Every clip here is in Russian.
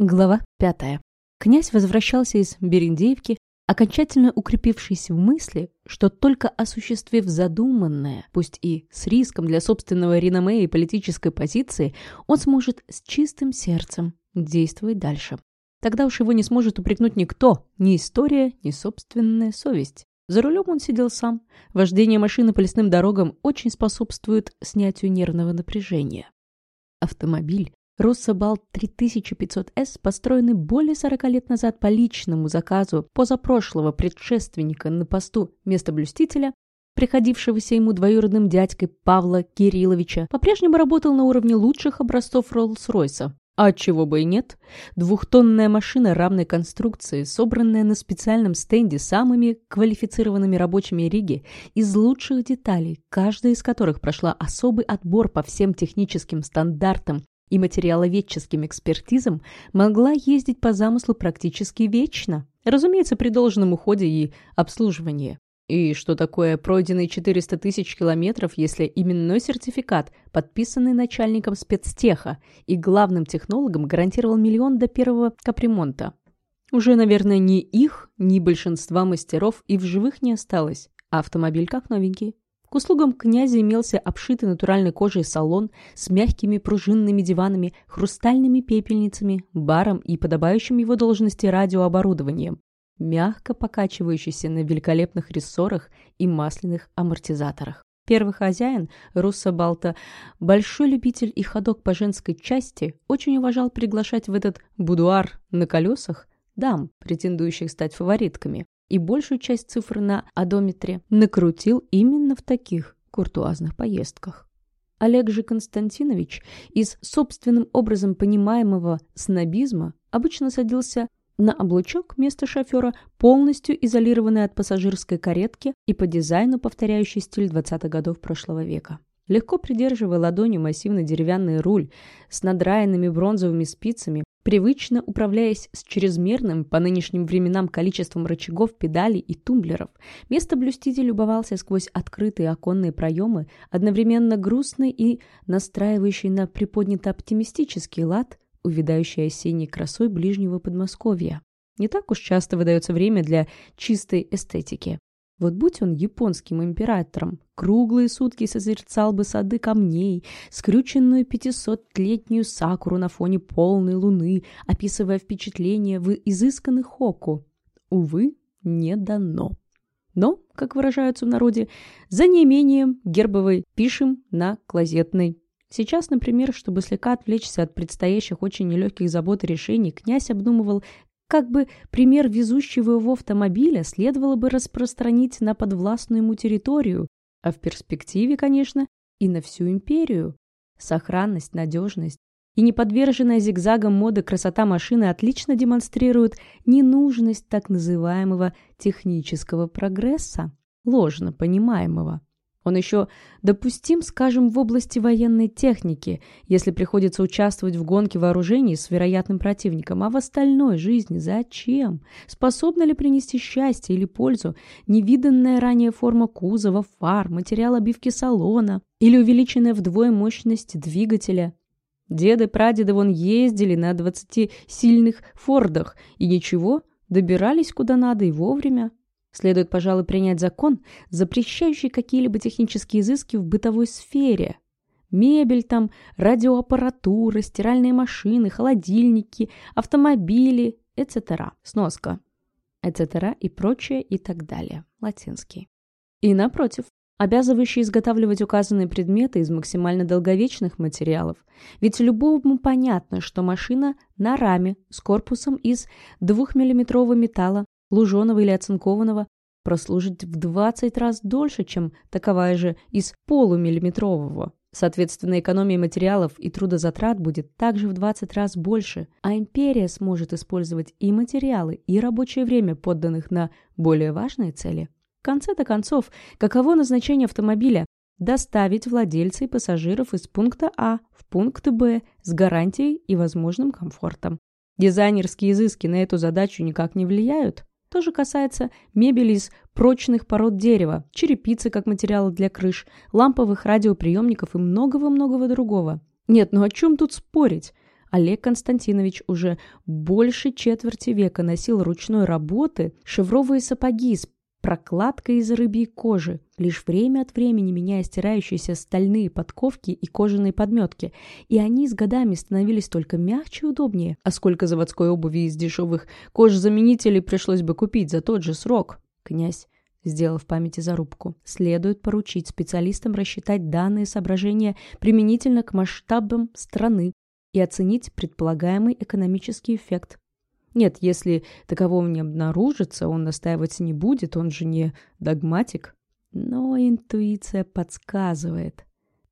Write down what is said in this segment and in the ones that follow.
Глава пятая. Князь возвращался из Берендеевки, окончательно укрепившись в мысли, что только осуществив задуманное, пусть и с риском для собственного реноме и политической позиции, он сможет с чистым сердцем действовать дальше. Тогда уж его не сможет упрекнуть никто, ни история, ни собственная совесть. За рулем он сидел сам. Вождение машины по лесным дорогам очень способствует снятию нервного напряжения. Автомобиль Россобал 3500С, построенный более 40 лет назад по личному заказу позапрошлого предшественника на посту местоблюстителя, приходившегося ему двоюродным дядькой Павла Кирилловича, по-прежнему работал на уровне лучших образцов Роллс-Ройса. А чего бы и нет. Двухтонная машина равной конструкции, собранная на специальном стенде самыми квалифицированными рабочими Риги из лучших деталей, каждая из которых прошла особый отбор по всем техническим стандартам и материаловедческим экспертизам могла ездить по замыслу практически вечно, разумеется, при должном уходе и обслуживании. И что такое пройденные 400 тысяч километров, если именной сертификат, подписанный начальником спецтеха и главным технологом, гарантировал миллион до первого капремонта? Уже, наверное, ни их, ни большинства мастеров и в живых не осталось, а автомобиль как новенький. К услугам князя имелся обшитый натуральной кожей салон с мягкими пружинными диванами, хрустальными пепельницами, баром и подобающим его должности радиооборудованием, мягко покачивающийся на великолепных рессорах и масляных амортизаторах. Первый хозяин, Руссо Балта, большой любитель и ходок по женской части, очень уважал приглашать в этот будуар на колесах дам, претендующих стать фаворитками и большую часть цифр на одометре накрутил именно в таких куртуазных поездках. Олег же Константинович из собственным образом понимаемого снобизма обычно садился на облучок вместо шофера, полностью изолированный от пассажирской каретки и по дизайну повторяющий стиль 20-х годов прошлого века. Легко придерживая ладонью массивный деревянный руль с надраенными бронзовыми спицами, привычно управляясь с чрезмерным по нынешним временам количеством рычагов, педалей и тумблеров, место блюститель любовался сквозь открытые оконные проемы, одновременно грустный и настраивающий на приподнято-оптимистический лад, увядающий осенней красой ближнего Подмосковья. Не так уж часто выдается время для чистой эстетики. Вот будь он японским императором, круглые сутки созерцал бы сады камней, скрюченную пятисотлетнюю сакуру на фоне полной луны, описывая впечатления в изысканных хоку. Увы, не дано. Но, как выражаются в народе, за неимением гербовой пишем на клозетной. Сейчас, например, чтобы слегка отвлечься от предстоящих очень нелегких забот и решений, князь обдумывал, как бы пример везущего его автомобиля следовало бы распространить на подвластную ему территорию, а в перспективе, конечно, и на всю империю. Сохранность, надежность и неподверженная зигзагам моды красота машины отлично демонстрируют ненужность так называемого технического прогресса, ложно понимаемого. Он еще допустим, скажем, в области военной техники, если приходится участвовать в гонке вооружений с вероятным противником, а в остальной жизни зачем? Способна ли принести счастье или пользу невиданная ранее форма кузова, фар, материал обивки салона или увеличенная вдвое мощность двигателя? Деды-прадеды вон ездили на 20-сильных фордах и ничего, добирались куда надо и вовремя. Следует, пожалуй, принять закон, запрещающий какие-либо технические изыски в бытовой сфере. Мебель там, радиоаппаратура, стиральные машины, холодильники, автомобили, etc. Сноска. etc. и прочее и так далее. Латинский. И напротив, обязывающий изготавливать указанные предметы из максимально долговечных материалов. Ведь любому понятно, что машина на раме с корпусом из 2-мм металла луженого или оцинкованного, прослужит в 20 раз дольше, чем таковая же из полумиллиметрового. Соответственно, экономия материалов и трудозатрат будет также в 20 раз больше, а империя сможет использовать и материалы, и рабочее время, подданных на более важные цели. В конце-то концов, каково назначение автомобиля? Доставить владельца и пассажиров из пункта А в пункт Б с гарантией и возможным комфортом. Дизайнерские изыски на эту задачу никак не влияют. То же касается мебели из прочных пород дерева, черепицы как материала для крыш, ламповых радиоприемников и многого-многого другого. Нет, ну о чем тут спорить? Олег Константинович уже больше четверти века носил ручной работы шевровые сапоги с прокладкой из рыбьей кожи, лишь время от времени меняя стирающиеся стальные подковки и кожаные подметки, и они с годами становились только мягче и удобнее. А сколько заводской обуви из дешевых кожзаменителей пришлось бы купить за тот же срок? Князь сделав в памяти зарубку. Следует поручить специалистам рассчитать данные соображения применительно к масштабам страны и оценить предполагаемый экономический эффект. Нет, если такового не обнаружится, он настаивать не будет, он же не догматик. Но интуиция подсказывает.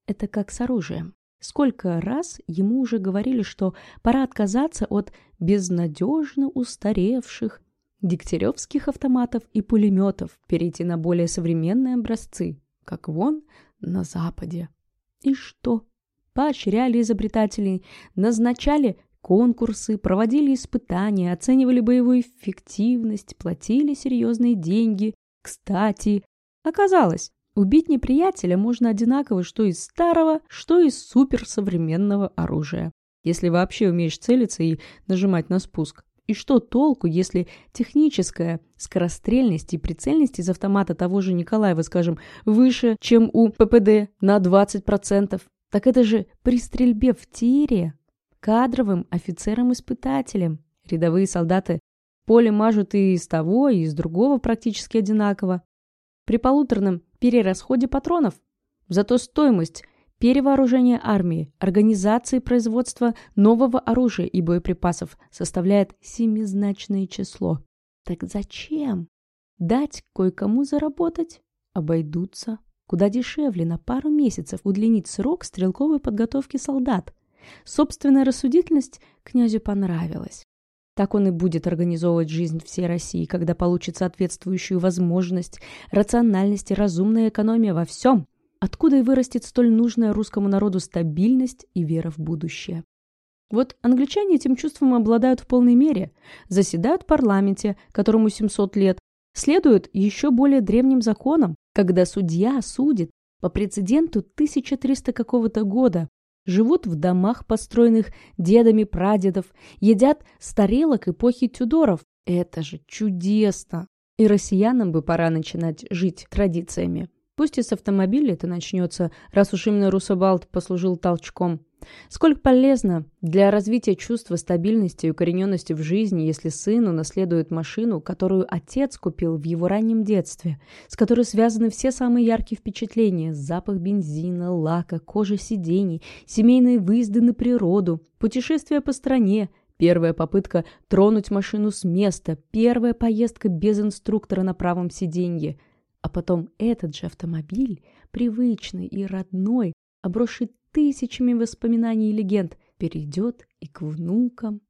Это как с оружием. Сколько раз ему уже говорили, что пора отказаться от безнадежно устаревших дегтяревских автоматов и пулеметов, перейти на более современные образцы, как вон на Западе. И что? Поощряли изобретателей, назначали конкурсы, проводили испытания, оценивали боевую эффективность, платили серьезные деньги. Кстати, оказалось, убить неприятеля можно одинаково что из старого, что из суперсовременного оружия. Если вообще умеешь целиться и нажимать на спуск. И что толку, если техническая скорострельность и прицельность из автомата того же Николаева, скажем, выше, чем у ППД на 20%? Так это же при стрельбе в тире кадровым офицерам-испытателям. Рядовые солдаты поле мажут и из того, и из другого практически одинаково. При полуторном перерасходе патронов. Зато стоимость перевооружения армии, организации производства нового оружия и боеприпасов составляет семизначное число. Так зачем? Дать кое-кому заработать? Обойдутся. Куда дешевле на пару месяцев удлинить срок стрелковой подготовки солдат – Собственная рассудительность князю понравилась. Так он и будет организовывать жизнь всей России, когда получит соответствующую возможность, рациональность и разумная экономия во всем, откуда и вырастет столь нужная русскому народу стабильность и вера в будущее. Вот англичане этим чувством обладают в полной мере, заседают в парламенте, которому 700 лет, следуют еще более древним законам, когда судья судит по прецеденту 1300 какого-то года, живут в домах, построенных дедами-прадедов, едят с тарелок эпохи Тюдоров. Это же чудесно! И россиянам бы пора начинать жить традициями. Пусть и с автомобиля это начнется, раз уж именно Русабалт послужил толчком. Сколько полезно для развития чувства стабильности и укорененности в жизни, если сын унаследует машину, которую отец купил в его раннем детстве, с которой связаны все самые яркие впечатления – запах бензина, лака, кожи сидений, семейные выезды на природу, путешествия по стране, первая попытка тронуть машину с места, первая поездка без инструктора на правом сиденье. А потом этот же автомобиль, привычный и родной, обросший тысячами воспоминаний и легенд, перейдет и к внукам.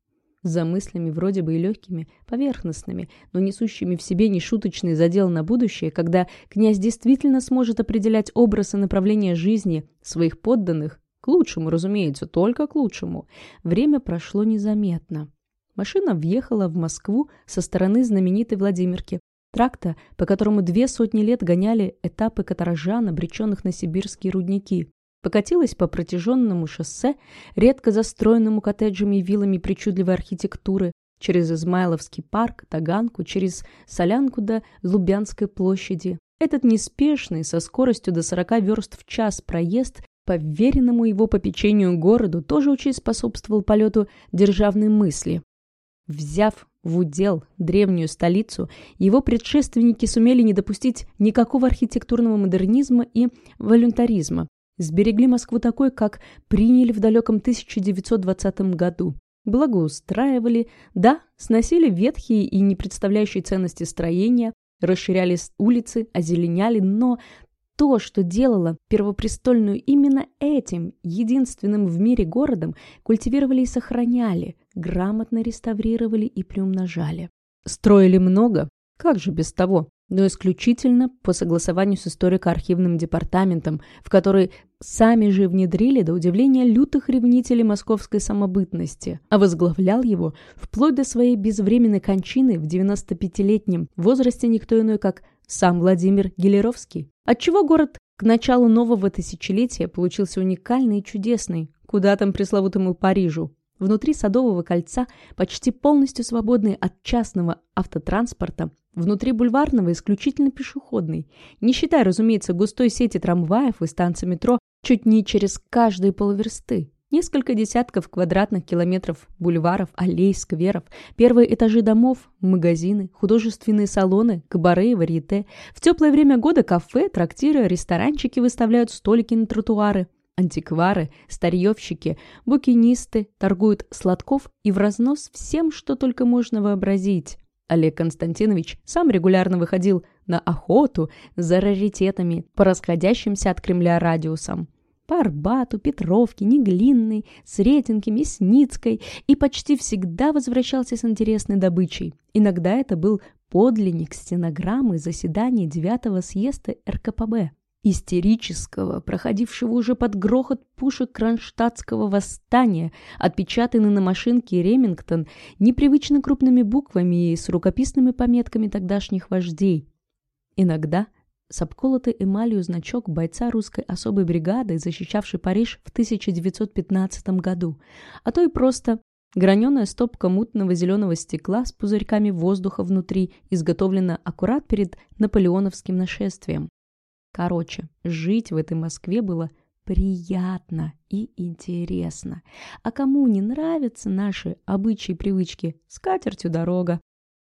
За мыслями вроде бы и легкими, поверхностными, но несущими в себе нешуточный задел на будущее, когда князь действительно сможет определять образ и направление жизни своих подданных, к лучшему, разумеется, только к лучшему, время прошло незаметно. Машина въехала в Москву со стороны знаменитой Владимирки, тракта, по которому две сотни лет гоняли этапы каторжан, обреченных на сибирские рудники покатилась по протяженному шоссе, редко застроенному коттеджами и виллами причудливой архитектуры, через Измайловский парк, Таганку, через Солянку до Лубянской площади. Этот неспешный, со скоростью до 40 верст в час проезд по веренному его попечению городу тоже очень способствовал полету державной мысли. Взяв в удел древнюю столицу, его предшественники сумели не допустить никакого архитектурного модернизма и волюнтаризма, Сберегли Москву такой, как приняли в далеком 1920 году. Благоустраивали, да, сносили ветхие и не представляющие ценности строения, расширяли улицы, озеленяли, но то, что делало Первопрестольную именно этим, единственным в мире городом, культивировали и сохраняли, грамотно реставрировали и приумножали. Строили много, как же без того? но исключительно по согласованию с историко-архивным департаментом, в который сами же внедрили до удивления лютых ревнителей московской самобытности, а возглавлял его вплоть до своей безвременной кончины в 95-летнем возрасте никто иной, как сам Владимир Гелеровский. Отчего город к началу нового тысячелетия получился уникальный и чудесный, куда там пресловутому Парижу. внутри Садового кольца, почти полностью свободный от частного автотранспорта, внутри бульварного исключительно пешеходный, не считая, разумеется, густой сети трамваев и станций метро чуть не через каждые полверсты. Несколько десятков квадратных километров бульваров, аллей, скверов, первые этажи домов, магазины, художественные салоны, кабаре и варьете. В теплое время года кафе, трактиры, ресторанчики выставляют столики на тротуары. Антиквары, старьевщики, букинисты торгуют сладков и в разнос всем, что только можно вообразить. Олег Константинович сам регулярно выходил на охоту за раритетами по расходящимся от Кремля радиусам по Арбату, Петровке, Неглинной, Сретенке, Мясницкой и почти всегда возвращался с интересной добычей. Иногда это был подлинник стенограммы заседания 9 съезда РКПБ истерического, проходившего уже под грохот пушек кронштадтского восстания, отпечатанный на машинке Ремингтон непривычно крупными буквами и с рукописными пометками тогдашних вождей. Иногда – с обколотой эмалью значок бойца русской особой бригады, защищавшей Париж в 1915 году, а то и просто граненая стопка мутного зеленого стекла с пузырьками воздуха внутри, изготовлена аккурат перед наполеоновским нашествием. Короче, жить в этой Москве было приятно и интересно. А кому не нравятся наши обычаи и привычки, с катертью дорога.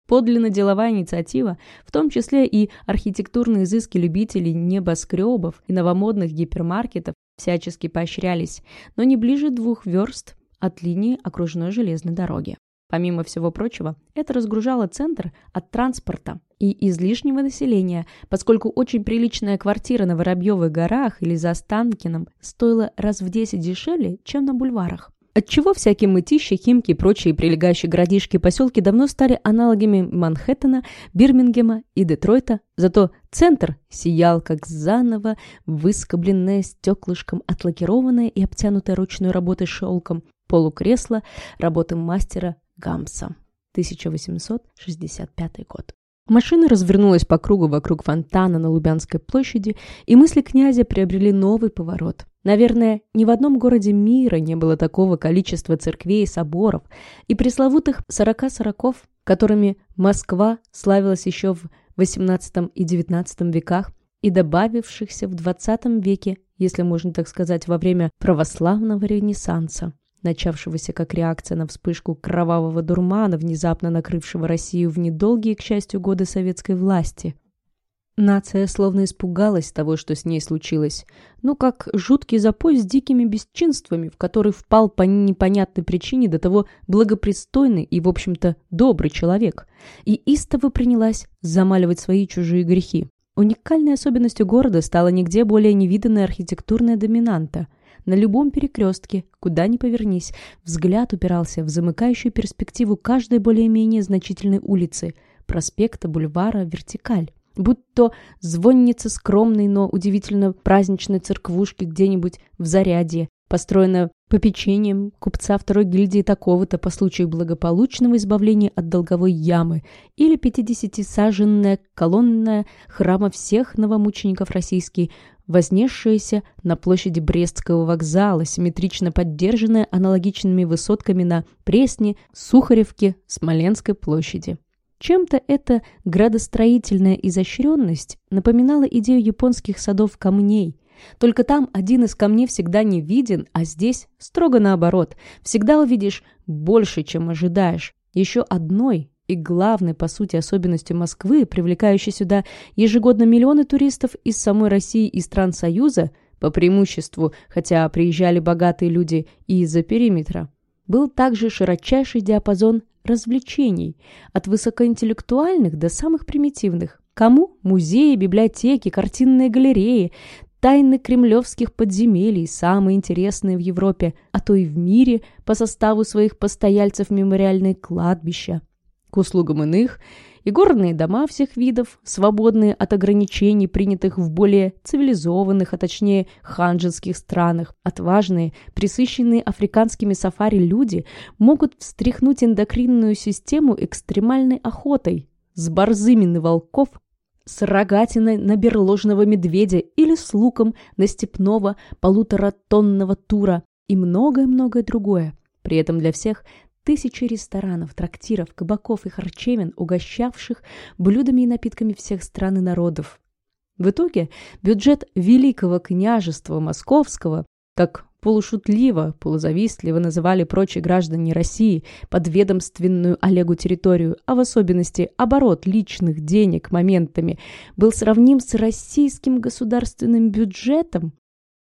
Подлинно деловая инициатива, в том числе и архитектурные изыски любителей небоскребов и новомодных гипермаркетов, всячески поощрялись, но не ближе двух верст от линии окружной железной дороги. Помимо всего прочего, это разгружало центр от транспорта и излишнего населения, поскольку очень приличная квартира на Воробьевых горах или за Станкиным стоила раз в 10 дешевле, чем на бульварах. Отчего всякие мытищи, химки и прочие прилегающие городишки и поселки давно стали аналогами Манхэттена, Бирмингема и Детройта, зато центр сиял как заново выскобленное стеклышком, отлакированное и обтянутое ручной работой шелком полукресло работы мастера Гамса. 1865 год. Машина развернулась по кругу вокруг фонтана на Лубянской площади, и мысли князя приобрели новый поворот. Наверное, ни в одном городе мира не было такого количества церквей и соборов, и пресловутых сорока сороков, которыми Москва славилась еще в XVIII и XIX веках, и добавившихся в XX веке, если можно так сказать, во время православного ренессанса начавшегося как реакция на вспышку кровавого дурмана, внезапно накрывшего Россию в недолгие, к счастью, годы советской власти. Нация словно испугалась того, что с ней случилось, ну как жуткий запой с дикими бесчинствами, в который впал по непонятной причине до того благопристойный и, в общем-то, добрый человек, и истово принялась замаливать свои чужие грехи. Уникальной особенностью города стала нигде более невиданная архитектурная доминанта – на любом перекрестке, куда ни повернись, взгляд упирался в замыкающую перспективу каждой более-менее значительной улицы, проспекта, бульвара, вертикаль. Будь то звонница скромной, но удивительно праздничной церквушки где-нибудь в Зарядье, построенная попечением купца второй гильдии такого-то по случаю благополучного избавления от долговой ямы, или пятидесятисаженная колонная храма всех новомучеников российский, вознесшаяся на площади Брестского вокзала, симметрично поддержанная аналогичными высотками на Пресне, Сухаревке, Смоленской площади. Чем-то эта градостроительная изощренность напоминала идею японских садов камней. Только там один из камней всегда не виден, а здесь строго наоборот. Всегда увидишь больше, чем ожидаешь. Еще одной и главной, по сути, особенностью Москвы, привлекающей сюда ежегодно миллионы туристов из самой России и стран Союза, по преимуществу, хотя приезжали богатые люди и из-за периметра, был также широчайший диапазон развлечений, от высокоинтеллектуальных до самых примитивных. Кому? Музеи, библиотеки, картинные галереи, тайны кремлевских подземелий, самые интересные в Европе, а то и в мире по составу своих постояльцев мемориальные кладбища, к услугам иных и горные дома всех видов, свободные от ограничений, принятых в более цивилизованных, а точнее ханжинских странах. Отважные, присыщенные африканскими сафари люди могут встряхнуть эндокринную систему экстремальной охотой с борзыми на волков, с рогатиной на берложного медведя или с луком на степного полуторатонного тура и многое-многое другое. При этом для всех тысячи ресторанов, трактиров, кабаков и харчевин, угощавших блюдами и напитками всех стран и народов. В итоге бюджет Великого княжества Московского, как полушутливо, полузавистливо называли прочие граждане России подведомственную Олегу территорию, а в особенности оборот личных денег моментами, был сравним с российским государственным бюджетом,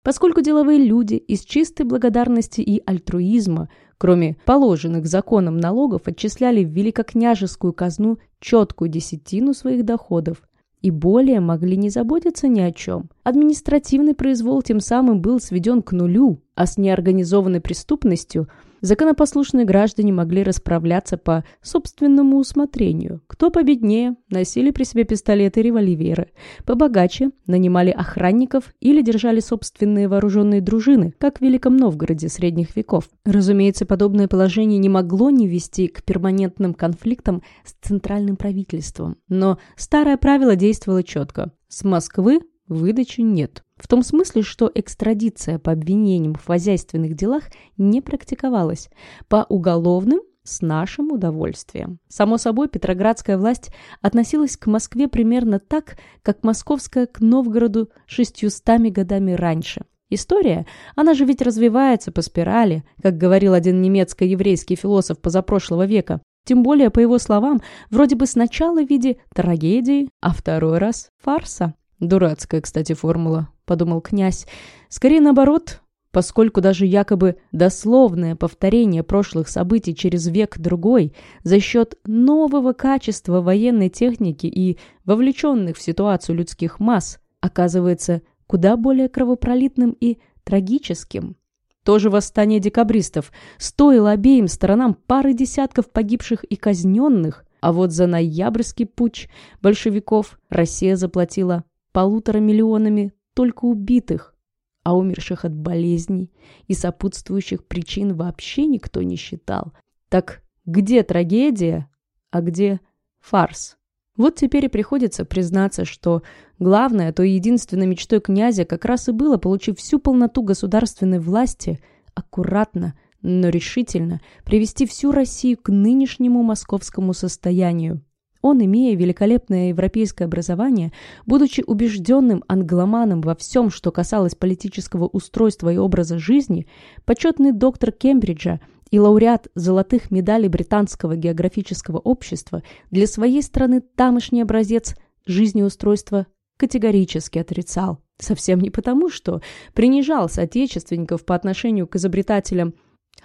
поскольку деловые люди из чистой благодарности и альтруизма, кроме положенных законом налогов, отчисляли в великокняжескую казну четкую десятину своих доходов, и более могли не заботиться ни о чем. Административный произвол тем самым был сведен к нулю, а с неорганизованной преступностью – Законопослушные граждане могли расправляться по собственному усмотрению. Кто победнее, носили при себе пистолеты и револьверы. Побогаче нанимали охранников или держали собственные вооруженные дружины, как в Великом Новгороде средних веков. Разумеется, подобное положение не могло не вести к перманентным конфликтам с центральным правительством. Но старое правило действовало четко. С Москвы выдачи нет. В том смысле, что экстрадиция по обвинениям в хозяйственных делах не практиковалась. По уголовным с нашим удовольствием. Само собой, петроградская власть относилась к Москве примерно так, как московская к Новгороду шестьюстами годами раньше. История, она же ведь развивается по спирали, как говорил один немецко-еврейский философ позапрошлого века. Тем более, по его словам, вроде бы сначала в виде трагедии, а второй раз фарса. Дурацкая, кстати, формула, подумал князь. Скорее наоборот, поскольку даже якобы дословное повторение прошлых событий через век другой за счет нового качества военной техники и вовлеченных в ситуацию людских масс оказывается куда более кровопролитным и трагическим. Тоже восстание декабристов стоило обеим сторонам пары десятков погибших и казненных, а вот за ноябрьский путь большевиков Россия заплатила полутора миллионами только убитых, а умерших от болезней и сопутствующих причин вообще никто не считал. Так где трагедия, а где фарс? Вот теперь и приходится признаться, что главное, то единственной мечтой князя как раз и было, получив всю полноту государственной власти, аккуратно, но решительно привести всю Россию к нынешнему московскому состоянию. Он, имея великолепное европейское образование, будучи убежденным англоманом во всем, что касалось политического устройства и образа жизни, почетный доктор Кембриджа и лауреат золотых медалей Британского географического общества для своей страны тамошний образец жизнеустройства категорически отрицал. Совсем не потому, что принижал соотечественников по отношению к изобретателям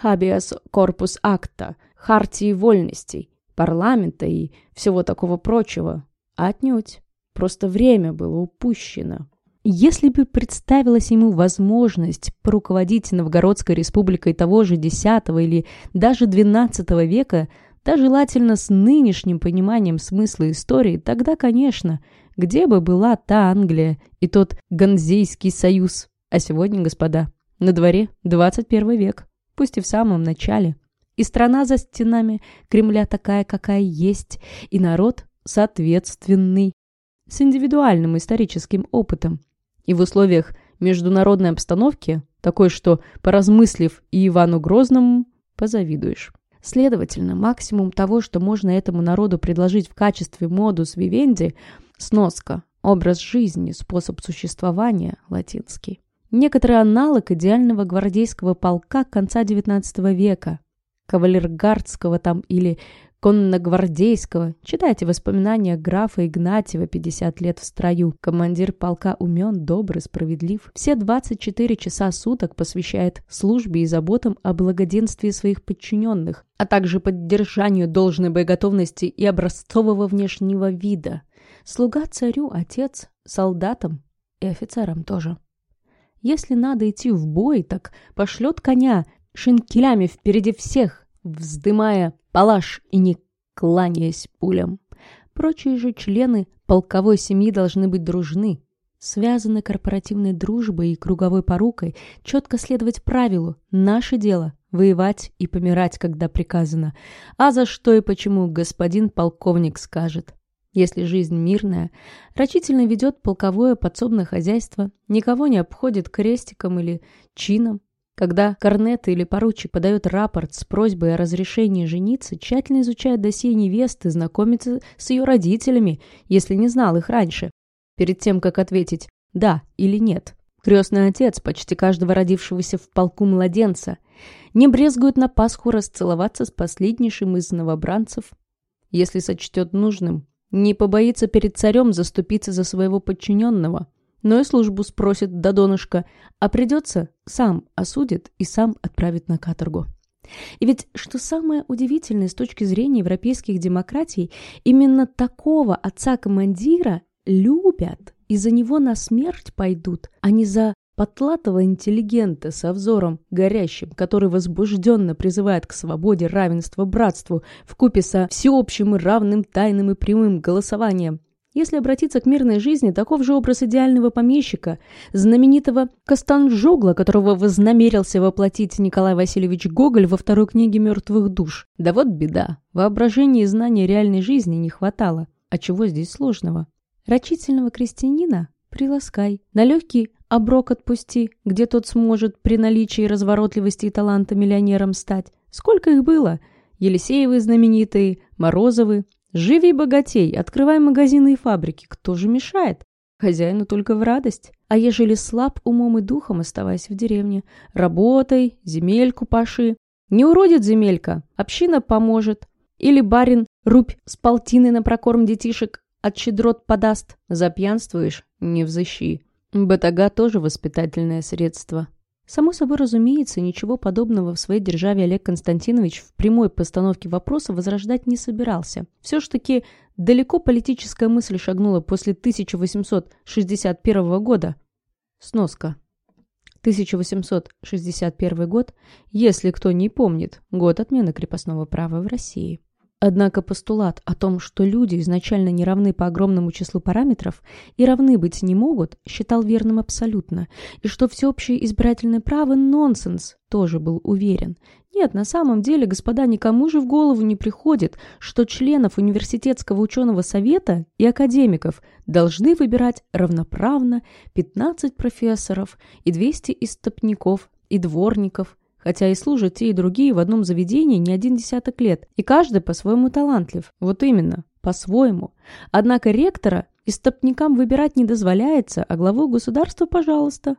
«Habeas Corpus Acta» – Хартии вольностей, парламента и всего такого прочего. Отнюдь. Просто время было упущено. Если бы представилась ему возможность поруководить Новгородской республикой того же X или даже XII века, да желательно с нынешним пониманием смысла истории, тогда, конечно, где бы была та Англия и тот Ганзейский союз? А сегодня, господа, на дворе 21 век, пусть и в самом начале – и страна за стенами Кремля такая, какая есть, и народ соответственный, с индивидуальным историческим опытом. И в условиях международной обстановки, такой, что, поразмыслив и Ивану Грозному, позавидуешь. Следовательно, максимум того, что можно этому народу предложить в качестве модус вивенди – сноска, образ жизни, способ существования, латинский. Некоторый аналог идеального гвардейского полка конца XIX века, кавалергардского там или конногвардейского. Читайте воспоминания графа Игнатьева «50 лет в строю». Командир полка умен, добрый, справедлив. Все 24 часа суток посвящает службе и заботам о благоденствии своих подчиненных, а также поддержанию должной боеготовности и образцового внешнего вида. Слуга царю, отец, солдатам и офицерам тоже. Если надо идти в бой, так пошлет коня шинкелями впереди всех, вздымая палаш и не кланяясь пулям. Прочие же члены полковой семьи должны быть дружны, связаны корпоративной дружбой и круговой порукой, четко следовать правилу «наше дело» — воевать и помирать, когда приказано, а за что и почему господин полковник скажет. Если жизнь мирная, рачительно ведет полковое подсобное хозяйство, никого не обходит крестиком или чином, Когда корнет или поручик подает рапорт с просьбой о разрешении жениться, тщательно изучает досье невесты, знакомится с ее родителями, если не знал их раньше, перед тем, как ответить «да» или «нет». Крестный отец почти каждого родившегося в полку младенца не брезгует на Пасху расцеловаться с последнейшим из новобранцев, если сочтет нужным, не побоится перед царем заступиться за своего подчиненного, но и службу спросит до донышка, а придется, сам осудит и сам отправит на каторгу. И ведь, что самое удивительное с точки зрения европейских демократий, именно такого отца-командира любят и за него на смерть пойдут, а не за потлатого интеллигента со взором горящим, который возбужденно призывает к свободе, равенству, братству, вкупе со всеобщим и равным тайным и прямым голосованием, если обратиться к мирной жизни, таков же образ идеального помещика, знаменитого Костанжогла, которого вознамерился воплотить Николай Васильевич Гоголь во второй книге «Мертвых душ». Да вот беда, воображения и знания реальной жизни не хватало. А чего здесь сложного? Рачительного крестьянина приласкай, на легкий оброк отпусти, где тот сможет при наличии разворотливости и таланта миллионером стать. Сколько их было? Елисеевы знаменитые, Морозовы, Живи, богатей, открывай магазины и фабрики. Кто же мешает? Хозяину только в радость. А ежели слаб умом и духом, оставайся в деревне. Работай, земельку паши. Не уродит земелька, община поможет. Или барин рубь с полтины на прокорм детишек от щедрот подаст. Запьянствуешь? Не взыщи. Батага тоже воспитательное средство. Само собой разумеется, ничего подобного в своей державе Олег Константинович в прямой постановке вопроса возрождать не собирался. Все ж таки далеко политическая мысль шагнула после 1861 года. Сноска. 1861 год, если кто не помнит, год отмены крепостного права в России. Однако постулат о том, что люди изначально не равны по огромному числу параметров и равны быть не могут, считал верным абсолютно, и что всеобщее избирательное право – нонсенс, тоже был уверен. Нет, на самом деле, господа, никому же в голову не приходит, что членов университетского ученого совета и академиков должны выбирать равноправно 15 профессоров и 200 истопников и дворников – хотя и служат те и другие в одном заведении не один десяток лет, и каждый по-своему талантлив. Вот именно, по-своему. Однако ректора истопникам выбирать не дозволяется, а главу государства, пожалуйста.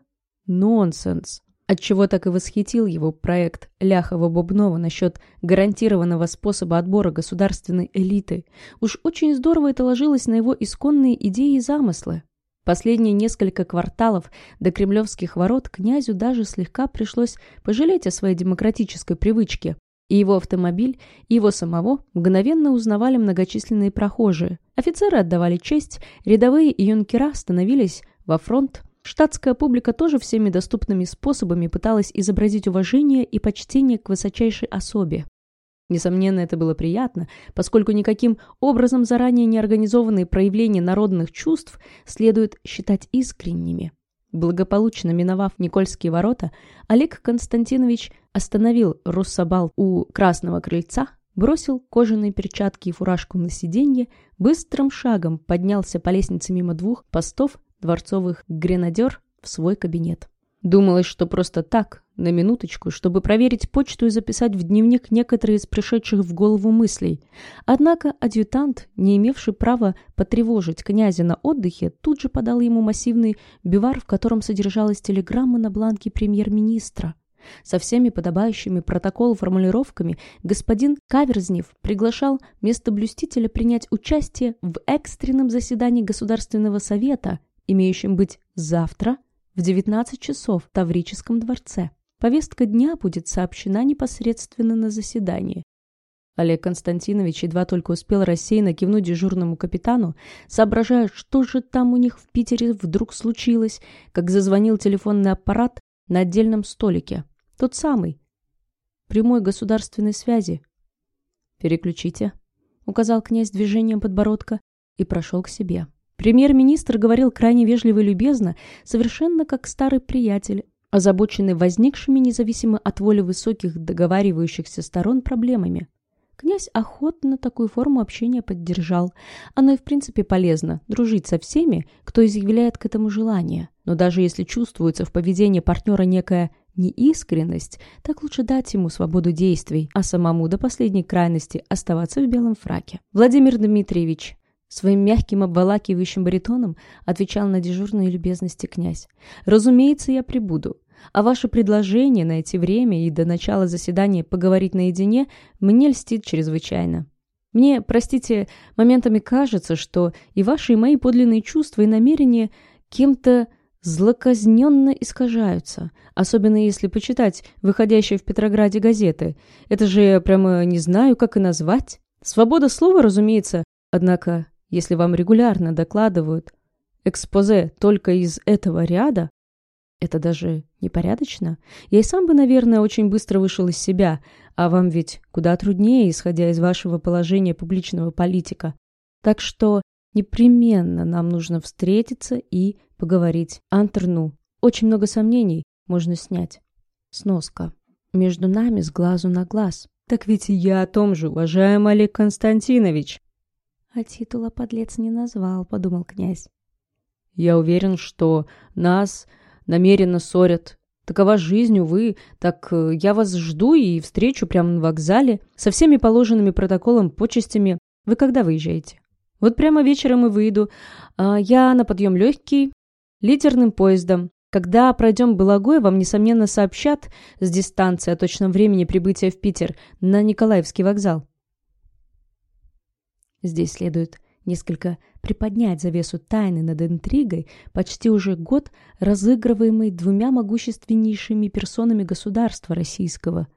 Нонсенс. Отчего так и восхитил его проект Ляхова-Бубнова насчет гарантированного способа отбора государственной элиты. Уж очень здорово это ложилось на его исконные идеи и замыслы. Последние несколько кварталов до кремлевских ворот князю даже слегка пришлось пожалеть о своей демократической привычке. И его автомобиль, и его самого мгновенно узнавали многочисленные прохожие. Офицеры отдавали честь, рядовые и юнкера становились во фронт. Штатская публика тоже всеми доступными способами пыталась изобразить уважение и почтение к высочайшей особе. Несомненно, это было приятно, поскольку никаким образом заранее неорганизованные проявления народных чувств следует считать искренними. Благополучно миновав Никольские ворота, Олег Константинович остановил Руссобал у Красного крыльца, бросил кожаные перчатки и фуражку на сиденье, быстрым шагом поднялся по лестнице мимо двух постов дворцовых гренадер в свой кабинет. Думалось, что просто так, на минуточку, чтобы проверить почту и записать в дневник некоторые из пришедших в голову мыслей. Однако адъютант, не имевший права потревожить князя на отдыхе, тут же подал ему массивный бивар, в котором содержалась телеграмма на бланке премьер-министра. Со всеми подобающими протокол формулировками господин Каверзнев приглашал местоблюстителя принять участие в экстренном заседании Государственного совета, имеющем быть завтра в 19 часов в Таврическом дворце. Повестка дня будет сообщена непосредственно на заседании. Олег Константинович едва только успел рассеянно кивнуть дежурному капитану, соображая, что же там у них в Питере вдруг случилось, как зазвонил телефонный аппарат на отдельном столике. Тот самый. Прямой государственной связи. «Переключите», — указал князь движением подбородка и прошел к себе. Премьер-министр говорил крайне вежливо и любезно, совершенно как старый приятель, озабоченный возникшими независимо от воли высоких договаривающихся сторон проблемами. Князь охотно такую форму общения поддержал. Оно и в принципе полезно – дружить со всеми, кто изъявляет к этому желание. Но даже если чувствуется в поведении партнера некая неискренность, так лучше дать ему свободу действий, а самому до последней крайности оставаться в белом фраке. Владимир Дмитриевич, Своим мягким обволакивающим баритоном отвечал на дежурные любезности князь. «Разумеется, я прибуду. А ваше предложение найти время и до начала заседания поговорить наедине мне льстит чрезвычайно. Мне, простите, моментами кажется, что и ваши, и мои подлинные чувства и намерения кем-то злоказненно искажаются, особенно если почитать выходящие в Петрограде газеты. Это же я прямо не знаю, как и назвать. Свобода слова, разумеется, однако, если вам регулярно докладывают экспозе только из этого ряда, это даже непорядочно. Я и сам бы, наверное, очень быстро вышел из себя, а вам ведь куда труднее, исходя из вашего положения публичного политика. Так что непременно нам нужно встретиться и поговорить. Антерну. Очень много сомнений можно снять. Сноска. Между нами с глазу на глаз. Так ведь и я о том же, уважаемый Олег Константинович. А титула подлец не назвал, подумал князь. Я уверен, что нас намеренно ссорят. Такова жизнь, увы. Так э, я вас жду и встречу прямо на вокзале со всеми положенными протоколом, почестями. Вы когда выезжаете? Вот прямо вечером и выйду. А я на подъем легкий, литерным поездом. Когда пройдем Балагой, вам, несомненно, сообщат с дистанции о точном времени прибытия в Питер на Николаевский вокзал. Здесь следует несколько приподнять завесу тайны над интригой, почти уже год разыгрываемой двумя могущественнейшими персонами государства российского.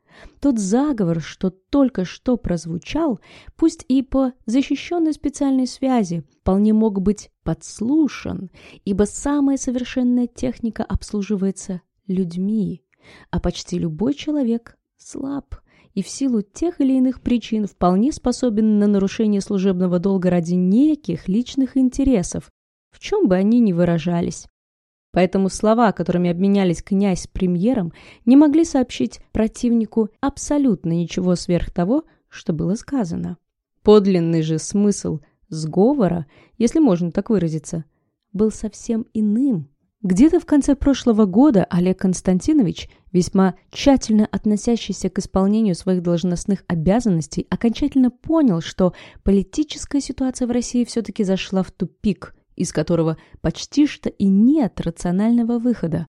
Тот заговор, что только что прозвучал, пусть и по защищенной специальной связи, вполне мог быть подслушан, ибо самая совершенная техника обслуживается людьми, а почти любой человек слаб – и в силу тех или иных причин вполне способен на нарушение служебного долга ради неких личных интересов, в чем бы они ни выражались. Поэтому слова, которыми обменялись князь с премьером, не могли сообщить противнику абсолютно ничего сверх того, что было сказано. Подлинный же смысл сговора, если можно так выразиться, был совсем иным. Где-то в конце прошлого года Олег Константинович, весьма тщательно относящийся к исполнению своих должностных обязанностей, окончательно понял, что политическая ситуация в России все-таки зашла в тупик, из которого почти что и нет рационального выхода.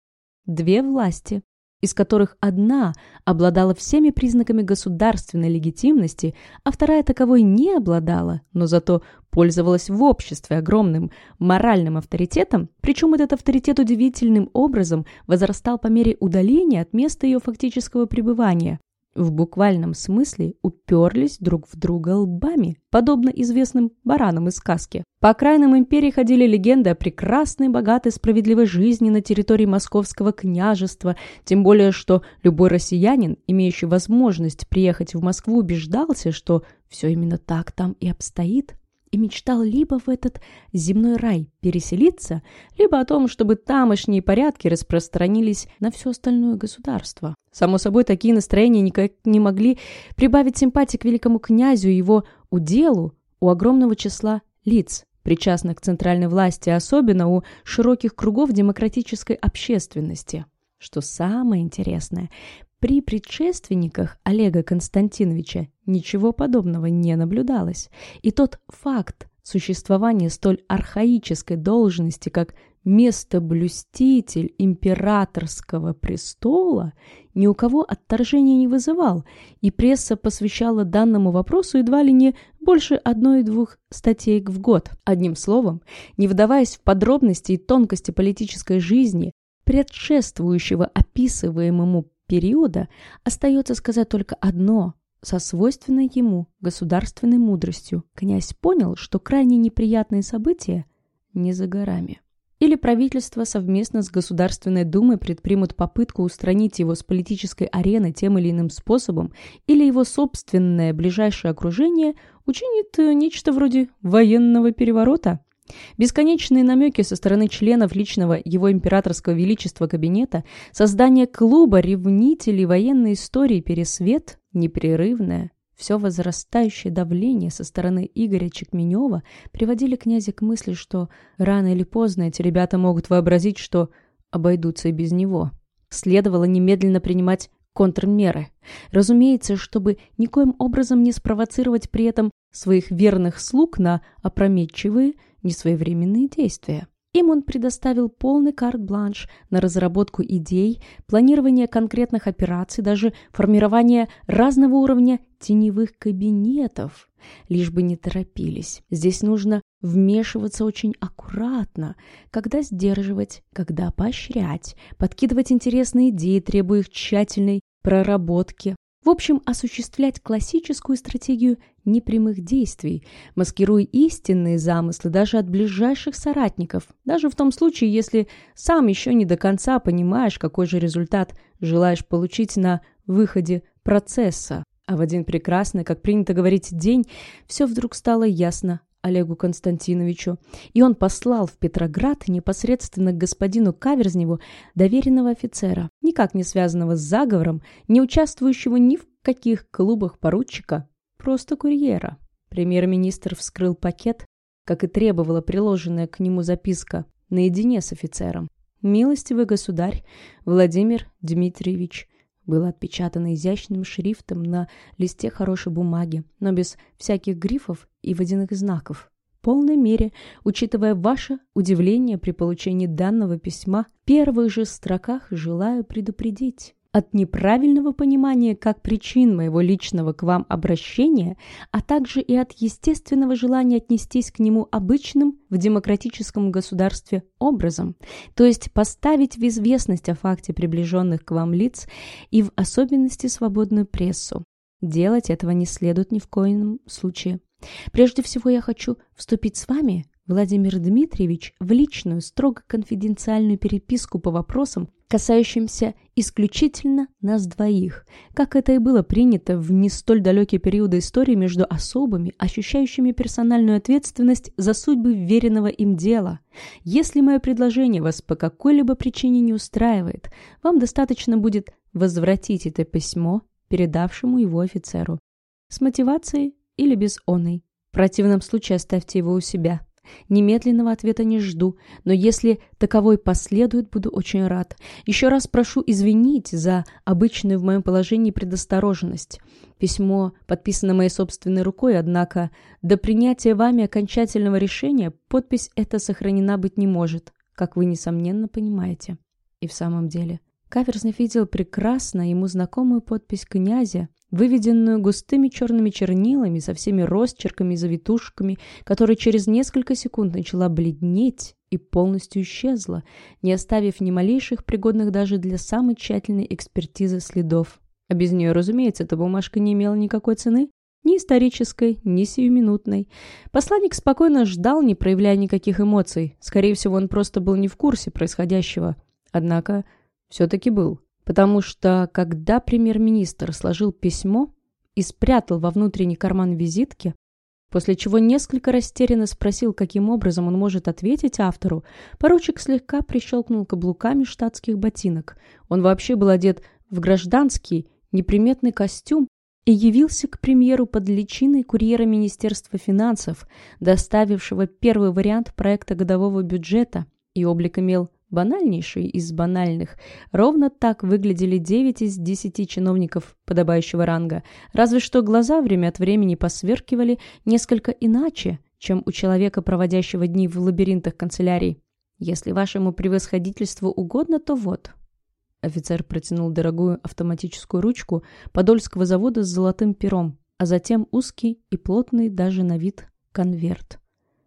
Две власти, из которых одна обладала всеми признаками государственной легитимности, а вторая таковой не обладала, но зато пользовалась в обществе огромным моральным авторитетом, причем этот авторитет удивительным образом возрастал по мере удаления от места ее фактического пребывания в буквальном смысле уперлись друг в друга лбами, подобно известным баранам из сказки. По окраинам империи ходили легенды о прекрасной, богатой, справедливой жизни на территории Московского княжества, тем более, что любой россиянин, имеющий возможность приехать в Москву, убеждался, что все именно так там и обстоит и мечтал либо в этот земной рай переселиться, либо о том, чтобы тамошние порядки распространились на все остальное государство. Само собой, такие настроения никак не могли прибавить симпатии к великому князю и его уделу у огромного числа лиц, причастных к центральной власти, особенно у широких кругов демократической общественности. Что самое интересное, при предшественниках Олега Константиновича ничего подобного не наблюдалось, и тот факт существования столь архаической должности, как местоблюститель императорского престола, ни у кого отторжения не вызывал, и пресса посвящала данному вопросу едва ли не больше одной-двух статей в год. Одним словом, не вдаваясь в подробности и тонкости политической жизни, предшествующего описываемому периода остается сказать только одно. Со свойственной ему государственной мудростью князь понял, что крайне неприятные события не за горами. Или правительство совместно с Государственной Думой предпримут попытку устранить его с политической арены тем или иным способом, или его собственное ближайшее окружение учинит нечто вроде военного переворота. Бесконечные намеки со стороны членов личного его императорского величества кабинета, создание клуба ревнителей военной истории «Пересвет», непрерывное, все возрастающее давление со стороны Игоря Чекменева приводили князя к мысли, что рано или поздно эти ребята могут вообразить, что обойдутся и без него. следовало немедленно принимать контрмеры. Разумеется, чтобы никоим образом не спровоцировать при этом своих верных слуг на опрометчивые, несвоевременные действия. Им он предоставил полный карт-бланш на разработку идей, планирование конкретных операций, даже формирование разного уровня теневых кабинетов. Лишь бы не торопились. Здесь нужно вмешиваться очень аккуратно, когда сдерживать, когда поощрять, подкидывать интересные идеи, требуя их тщательной проработки, в общем, осуществлять классическую стратегию непрямых действий, маскируя истинные замыслы даже от ближайших соратников, даже в том случае, если сам еще не до конца понимаешь, какой же результат желаешь получить на выходе процесса. А в один прекрасный, как принято говорить, день, все вдруг стало ясно Олегу Константиновичу, и он послал в Петроград непосредственно к господину Каверзневу доверенного офицера, никак не связанного с заговором, не участвующего ни в каких клубах поручика, просто курьера. Премьер-министр вскрыл пакет, как и требовала приложенная к нему записка, наедине с офицером. «Милостивый государь Владимир Дмитриевич», было отпечатано изящным шрифтом на листе хорошей бумаги, но без всяких грифов и водяных знаков. В полной мере, учитывая ваше удивление при получении данного письма, в первых же строках желаю предупредить от неправильного понимания как причин моего личного к вам обращения, а также и от естественного желания отнестись к нему обычным в демократическом государстве образом, то есть поставить в известность о факте приближенных к вам лиц и в особенности свободную прессу. Делать этого не следует ни в коем случае. Прежде всего я хочу вступить с вами Владимир Дмитриевич в личную, строго конфиденциальную переписку по вопросам, касающимся исключительно нас двоих, как это и было принято в не столь далекие периоды истории между особыми, ощущающими персональную ответственность за судьбы веренного им дела. Если мое предложение вас по какой-либо причине не устраивает, вам достаточно будет возвратить это письмо передавшему его офицеру. С мотивацией или без оной. В противном случае оставьте его у себя. Немедленного ответа не жду, но если таковой последует, буду очень рад. Еще раз прошу извинить за обычную в моем положении предосторожность. Письмо подписано моей собственной рукой, однако до принятия вами окончательного решения подпись эта сохранена быть не может, как вы, несомненно, понимаете. И в самом деле, Каверзнев видел прекрасно ему знакомую подпись князя, выведенную густыми черными чернилами со всеми росчерками и завитушками, которая через несколько секунд начала бледнеть и полностью исчезла, не оставив ни малейших пригодных даже для самой тщательной экспертизы следов. А без нее, разумеется, эта бумажка не имела никакой цены, ни исторической, ни сиюминутной. Посланник спокойно ждал, не проявляя никаких эмоций. Скорее всего, он просто был не в курсе происходящего. Однако, все-таки был потому что когда премьер-министр сложил письмо и спрятал во внутренний карман визитки, после чего несколько растерянно спросил, каким образом он может ответить автору, поручик слегка прищелкнул каблуками штатских ботинок. Он вообще был одет в гражданский, неприметный костюм и явился к премьеру под личиной курьера Министерства финансов, доставившего первый вариант проекта годового бюджета, и облик имел банальнейший из банальных. Ровно так выглядели 9 из 10 чиновников подобающего ранга, разве что глаза время от времени посверкивали несколько иначе, чем у человека, проводящего дни в лабиринтах канцелярий. Если вашему превосходительству угодно, то вот. Офицер протянул дорогую автоматическую ручку подольского завода с золотым пером, а затем узкий и плотный даже на вид конверт.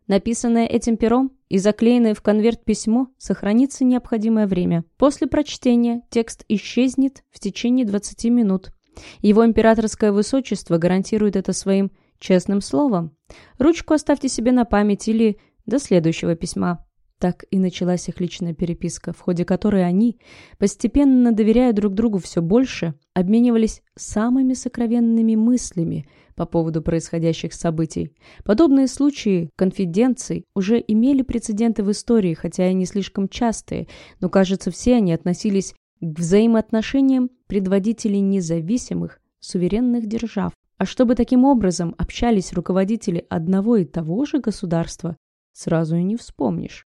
Написанное этим пером и заклеенное в конверт письмо сохранится необходимое время. После прочтения текст исчезнет в течение 20 минут. Его императорское высочество гарантирует это своим честным словом. Ручку оставьте себе на память или до следующего письма. Так и началась их личная переписка, в ходе которой они, постепенно доверяя друг другу все больше, обменивались самыми сокровенными мыслями по поводу происходящих событий. Подобные случаи конфиденций уже имели прецеденты в истории, хотя и не слишком частые, но, кажется, все они относились к взаимоотношениям предводителей независимых, суверенных держав. А чтобы таким образом общались руководители одного и того же государства, сразу и не вспомнишь.